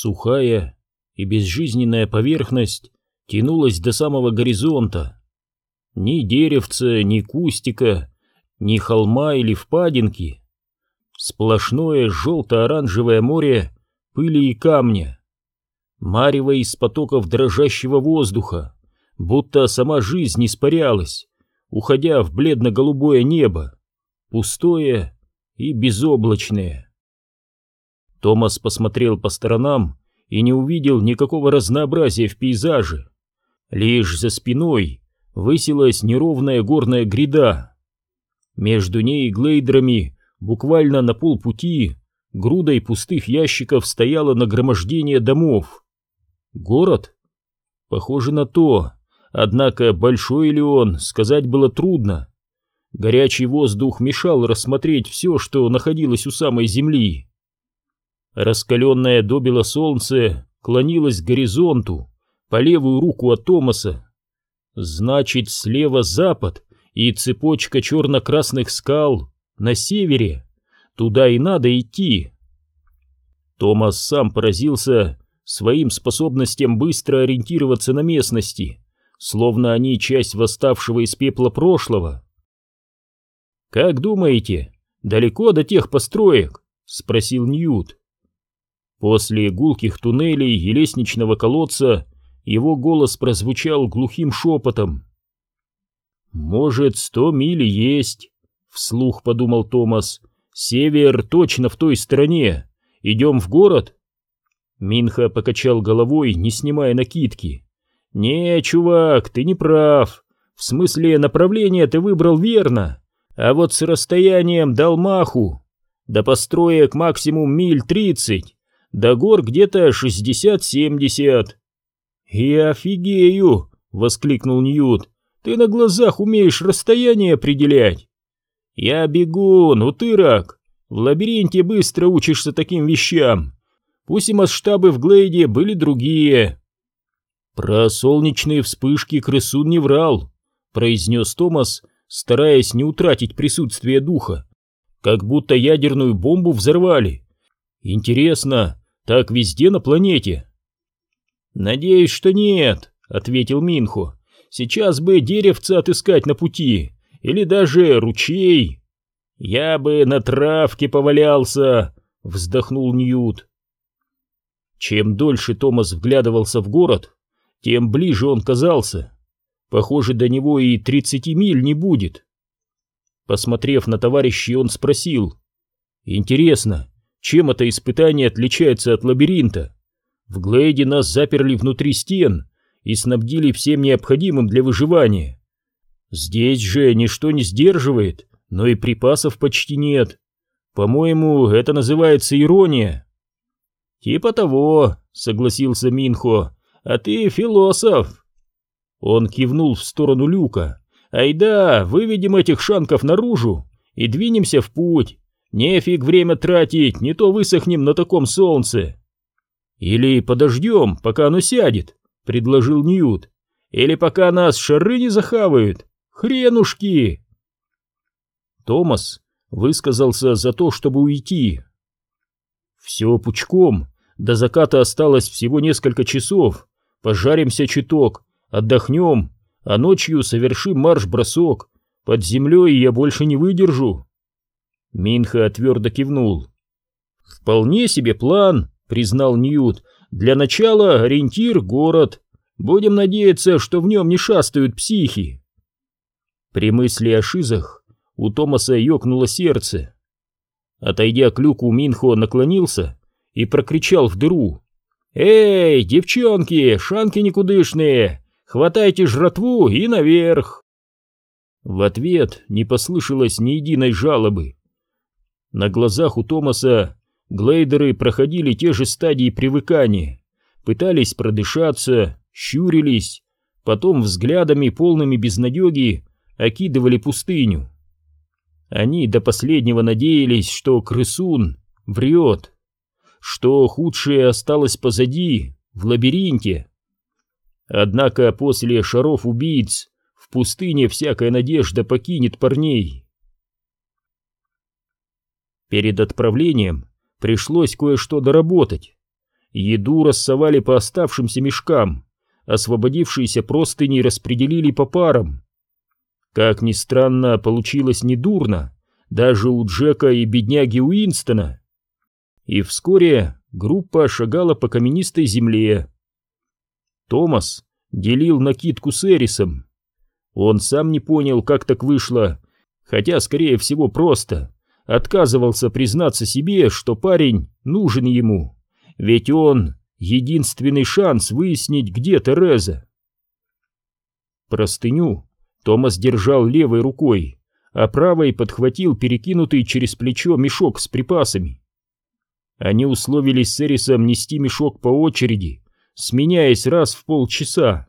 Сухая и безжизненная поверхность тянулась до самого горизонта. Ни деревца, ни кустика, ни холма или впадинки. Сплошное желто-оранжевое море пыли и камня. Марево из потоков дрожащего воздуха, будто сама жизнь испарялась, уходя в бледно-голубое небо, пустое и безоблачное. Томас посмотрел по сторонам и не увидел никакого разнообразия в пейзаже. Лишь за спиной высилась неровная горная гряда. Между ней и глейдерами буквально на полпути грудой пустых ящиков стояло нагромождение домов. Город? Похоже на то, однако большой ли он, сказать было трудно. Горячий воздух мешал рассмотреть все, что находилось у самой земли. Раскаленное добело солнце клонилось к горизонту по левую руку от Томаса. Значит, слева запад и цепочка черно-красных скал на севере. Туда и надо идти. Томас сам поразился своим способностям быстро ориентироваться на местности, словно они часть восставшего из пепла прошлого. «Как думаете, далеко до тех построек?» — спросил Ньют. После гулких туннелей и лестничного колодца его голос прозвучал глухим шепотом. «Может, сто миль есть?» — вслух подумал Томас. «Север точно в той стороне. Идем в город?» Минха покачал головой, не снимая накидки. «Не, чувак, ты не прав. В смысле, направление ты выбрал верно, а вот с расстоянием дал маху. До построек максимум миль тридцать до гор где-то шестьдесят-семьдесят. «Я офигею!» — воскликнул Ньют. «Ты на глазах умеешь расстояние определять!» «Я бегун, утырок! В лабиринте быстро учишься таким вещам! Пусть и масштабы в Глейде были другие!» «Про солнечные вспышки крысун не врал», — произнес Томас, стараясь не утратить присутствие духа. «Как будто ядерную бомбу взорвали. Интересно, так везде на планете? Надеюсь, что нет, ответил Минхо. Сейчас бы деревце отыскать на пути, или даже ручей. Я бы на травке повалялся, вздохнул Ньют. Чем дольше Томас вглядывался в город, тем ближе он казался. Похоже, до него и тридцати миль не будет. Посмотрев на товарищей, он спросил. «Интересно, чем это испытание отличается от лабиринта? В Глейде нас заперли внутри стен и снабдили всем необходимым для выживания. Здесь же ничто не сдерживает, но и припасов почти нет. По-моему, это называется ирония. Типа того, согласился Минхо, а ты философ. Он кивнул в сторону люка. Айда, выведем этих шанков наружу и двинемся в путь. Нефиг время тратить, не то высохнем на таком солнце. Или подождем, пока оно сядет, предложил Ньют. Или пока нас шары не захавают. Хренушки! Томас высказался за то, чтобы уйти. Все пучком, до заката осталось всего несколько часов. Пожаримся чуток, отдохнем, а ночью совершим марш-бросок. Под землей я больше не выдержу. Минха твердо кивнул. «Вполне себе план», — признал Ньют. «Для начала ориентир — город. Будем надеяться, что в нем не шастают психи». При мысли о шизах у Томаса ёкнуло сердце. Отойдя к люку, Минхо наклонился и прокричал в дыру. «Эй, девчонки, шанки никудышные, хватайте жратву и наверх!» В ответ не послышалось ни единой жалобы. На глазах у Томаса глейдеры проходили те же стадии привыкания, пытались продышаться, щурились, потом взглядами полными безнадеги окидывали пустыню. Они до последнего надеялись, что крысун врет, что худшее осталось позади, в лабиринте. Однако после шаров убийц в пустыне всякая надежда покинет парней. Перед отправлением пришлось кое-что доработать. еду рассовали по оставшимся мешкам, освободившиеся простыни распределили по парам. Как ни странно, получилось недурно, даже у Джека и бедняги Уинстона. И вскоре группа шагала по каменистой земле. Томас делил накидку с Эрисом. Он сам не понял, как так вышло, хотя, скорее всего, просто отказывался признаться себе, что парень нужен ему, ведь он — единственный шанс выяснить, где Тереза. Простыню Томас держал левой рукой, а правой подхватил перекинутый через плечо мешок с припасами. Они условились с Эрисом нести мешок по очереди, сменяясь раз в полчаса.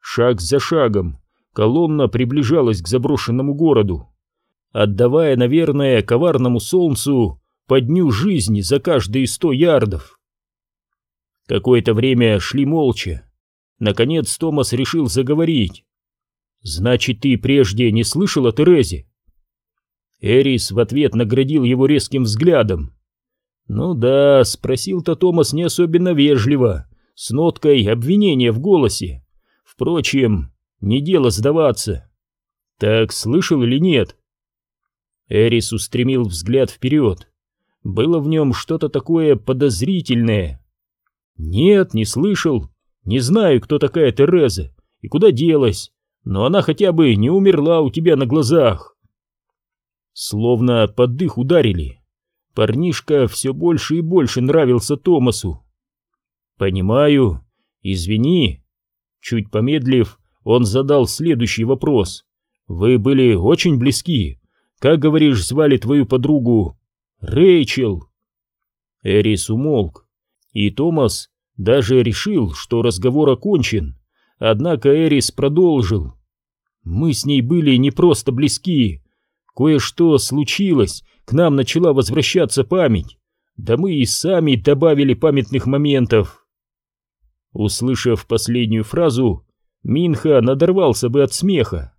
Шаг за шагом колонна приближалась к заброшенному городу, отдавая, наверное, коварному солнцу по дню жизни за каждые сто ярдов. Какое-то время шли молча. Наконец Томас решил заговорить. «Значит, ты прежде не слышал о Терезе?» Эрис в ответ наградил его резким взглядом. «Ну да», — спросил-то Томас не особенно вежливо, с ноткой обвинения в голосе. «Впрочем, не дело сдаваться. Так слышал или нет?» Эрис устремил взгляд вперед. Было в нем что-то такое подозрительное. «Нет, не слышал. Не знаю, кто такая Тереза и куда делась но она хотя бы не умерла у тебя на глазах. Словно под дых ударили. Парнишка все больше и больше нравился Томасу. Понимаю, извини. Чуть помедлив, он задал следующий вопрос. Вы были очень близки. Как, говоришь, звали твою подругу? Рэйчел. Эрис умолк, и Томас даже решил, что разговор окончен. Однако Эрис продолжил. «Мы с ней были не просто близки. Кое-что случилось, к нам начала возвращаться память. Да мы и сами добавили памятных моментов». Услышав последнюю фразу, Минха надорвался бы от смеха.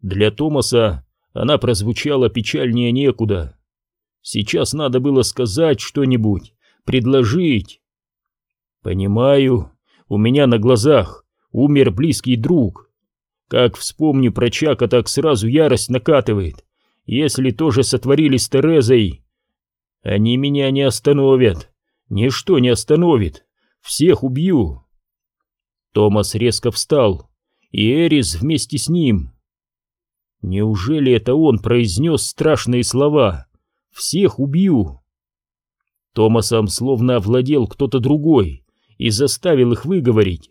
Для Томаса она прозвучала печальнее некуда. Сейчас надо было сказать что-нибудь, предложить. «Понимаю, у меня на глазах умер близкий друг. Как вспомню про Чака, так сразу ярость накатывает. Если тоже сотворили с Терезой, они меня не остановят. Ничто не остановит. Всех убью. Томас резко встал, и Эрис вместе с ним. Неужели это он произнес страшные слова? Всех убью. Томасом словно овладел кто-то другой и заставил их выговорить.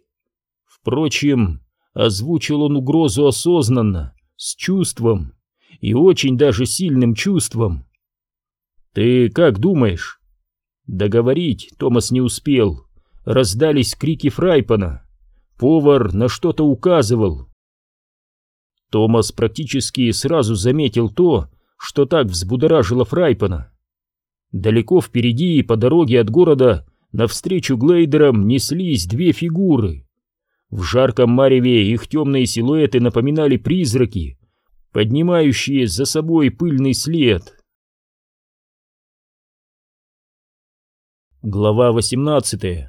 Впрочем, озвучил он угрозу осознанно, с чувством, и очень даже сильным чувством. «Ты как думаешь?» Договорить Томас не успел. Раздались крики Фрайпана. Повар на что-то указывал. Томас практически сразу заметил то, что так взбудоражило Фрайпана. Далеко впереди, по дороге от города, навстречу глейдерам неслись две фигуры. В жарком мареве их темные силуэты напоминали призраки, поднимающие за собой пыльный след. Глава 18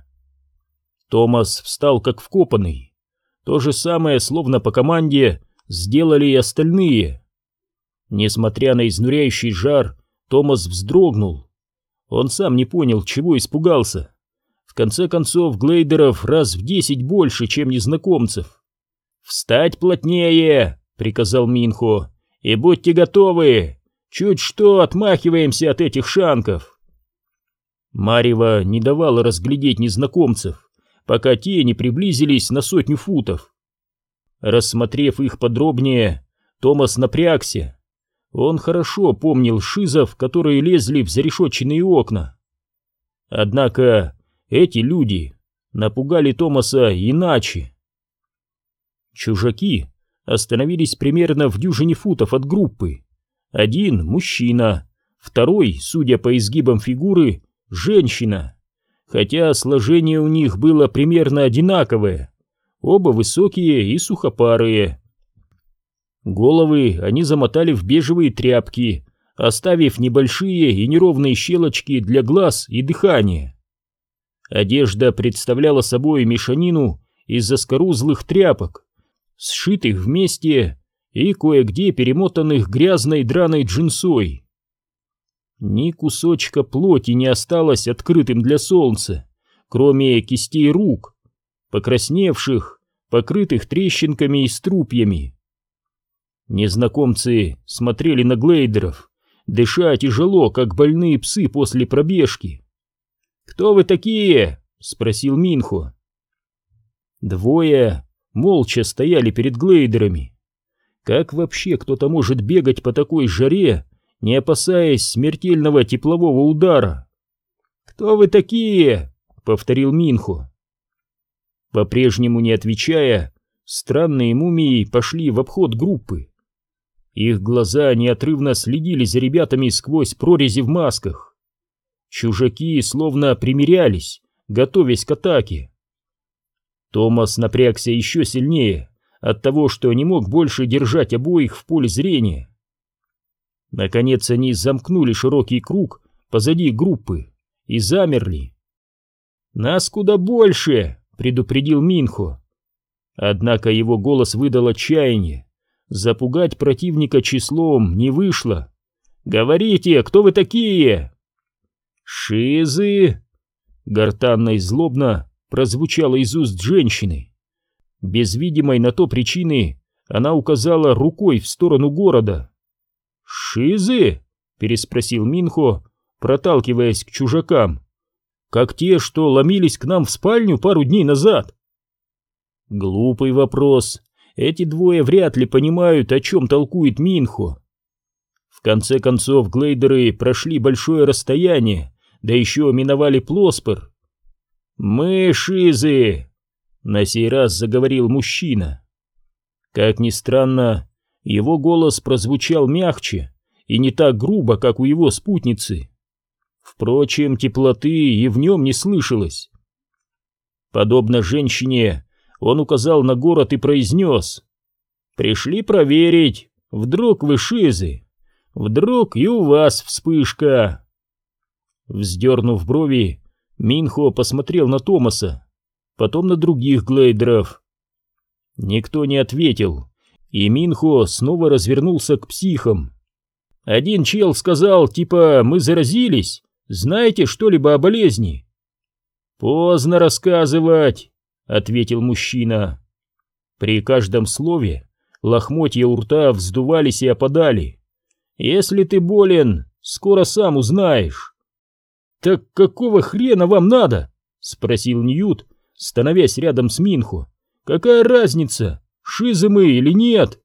Томас встал как вкопанный. То же самое, словно по команде, сделали и остальные. Несмотря на изнуряющий жар, Томас вздрогнул. Он сам не понял, чего испугался. В конце концов, глейдеров раз в десять больше, чем незнакомцев. «Встать плотнее!» — приказал Минхо. «И будьте готовы! Чуть что отмахиваемся от этих шанков!» Марева не давала разглядеть незнакомцев, пока те не приблизились на сотню футов. Рассмотрев их подробнее, Томас напрягся. Он хорошо помнил шизов, которые лезли в зарешоченные окна. Однако эти люди напугали Томаса иначе. Чужаки остановились примерно в дюжине футов от группы. Один — мужчина, второй, судя по изгибам фигуры, — женщина. Хотя сложение у них было примерно одинаковое. Оба высокие и сухопарые. Головы они замотали в бежевые тряпки, оставив небольшие и неровные щелочки для глаз и дыхания. Одежда представляла собой мешанину из заскорузлых тряпок, сшитых вместе и кое-где перемотанных грязной драной джинсой. Ни кусочка плоти не осталось открытым для солнца, кроме кистей рук, покрасневших, покрытых трещинками и струпьями. Незнакомцы смотрели на глейдеров, дыша тяжело, как больные псы после пробежки. «Кто вы такие?» — спросил Минхо. Двое молча стояли перед глейдерами. Как вообще кто-то может бегать по такой жаре, не опасаясь смертельного теплового удара? «Кто вы такие?» — повторил Минхо. По-прежнему не отвечая, странные мумии пошли в обход группы. Их глаза неотрывно следили за ребятами сквозь прорези в масках. Чужаки словно примирялись, готовясь к атаке. Томас напрягся еще сильнее от того, что не мог больше держать обоих в поле зрения. Наконец они замкнули широкий круг позади группы и замерли. «Нас куда больше!» — предупредил Минхо. Однако его голос выдал отчаяние. Запугать противника числом не вышло. «Говорите, кто вы такие?» «Шизы!» Гортанно и злобно прозвучало из уст женщины. Без видимой на то причины она указала рукой в сторону города. «Шизы?» — переспросил Минхо, проталкиваясь к чужакам. «Как те, что ломились к нам в спальню пару дней назад?» Глупый вопрос. Эти двое вряд ли понимают, о чем толкует Минхо. В конце концов, глейдеры прошли большое расстояние, да еще миновали Плоспер. «Мы шизы!» — на сей раз заговорил мужчина. Как ни странно, его голос прозвучал мягче и не так грубо, как у его спутницы. Впрочем, теплоты и в нем не слышалось. Подобно женщине, он указал на город и произнес. «Пришли проверить, вдруг вы шизы, вдруг и у вас вспышка». Вздернув брови, Минхо посмотрел на Томаса, потом на других глейдеров. Никто не ответил, и Минхо снова развернулся к психам. Один чел сказал, типа, мы заразились, знаете что-либо о болезни? Поздно рассказывать, ответил мужчина. При каждом слове лохмотья у рта вздувались и опадали. Если ты болен, скоро сам узнаешь. Так какого хрена вам надо? спросил Ньют, становясь рядом с Минхо. Какая разница, шизы мы или нет?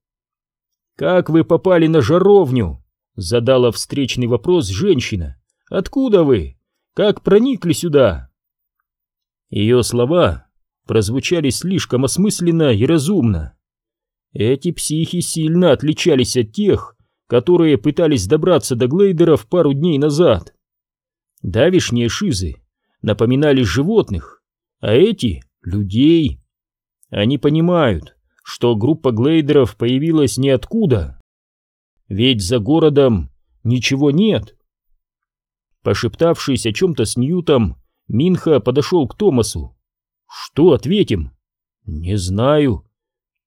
Как вы попали на жаровню? задала встречный вопрос женщина. Откуда вы? Как проникли сюда? Ее слова прозвучали слишком осмысленно и разумно. Эти психи сильно отличались от тех, которые пытались добраться до глейдеров пару дней назад. Давишние шизы напоминали животных, а эти — людей. Они понимают, что группа глейдеров появилась ниоткуда. Ведь за городом ничего нет. Пошептавшись о чем-то с Ньютом, Минха подошел к Томасу. Что ответим? Не знаю.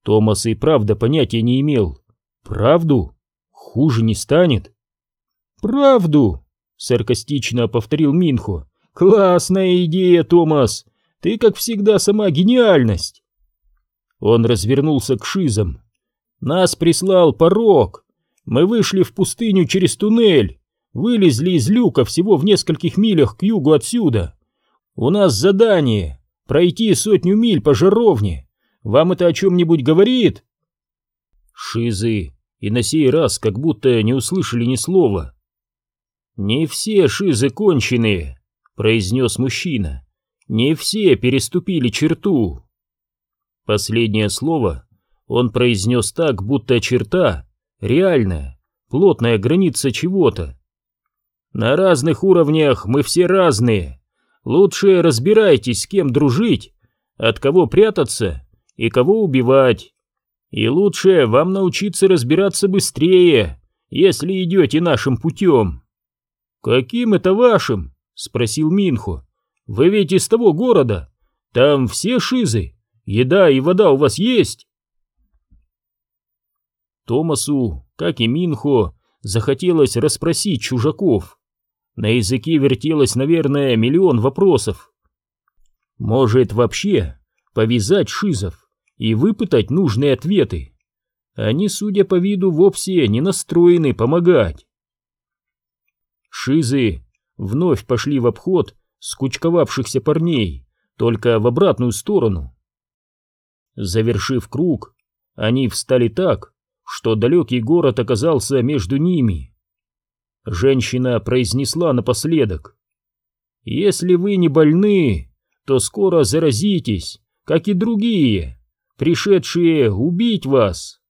Томас и правда понятия не имел. Правду? Хуже не станет. Правду, саркастично повторил Минхо. Классная идея, Томас. Ты, как всегда, сама гениальность. Он развернулся к шизам. Нас прислал порог. Мы вышли в пустыню через туннель, вылезли из люка всего в нескольких милях к югу отсюда. У нас задание Пройти сотню миль по жаровне. Вам это о чем-нибудь говорит?» Шизы и на сей раз как будто не услышали ни слова. «Не все шизы конченые», — произнес мужчина. «Не все переступили черту». Последнее слово он произнес так, будто черта реальная, плотная граница чего-то. «На разных уровнях мы все разные», Лучше разбирайтесь, с кем дружить, от кого прятаться и кого убивать. И лучше вам научиться разбираться быстрее, если идете нашим путем. Каким это вашим? Спросил Минхо. Вы ведь из того города? Там все шизы? Еда и вода у вас есть?» Томасу, как и Минхо, захотелось расспросить чужаков. На языке вертелось, наверное, миллион вопросов. Может, вообще повязать шизов и выпытать нужные ответы? Они, судя по виду, вовсе не настроены помогать. Шизы вновь пошли в обход скучковавшихся парней, только в обратную сторону. Завершив круг, они встали так, что далекий город оказался между ними. Женщина произнесла напоследок. «Если вы не больны, то скоро заразитесь, как и другие, пришедшие убить вас».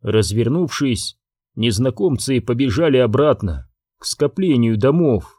Развернувшись, незнакомцы побежали обратно к скоплению домов.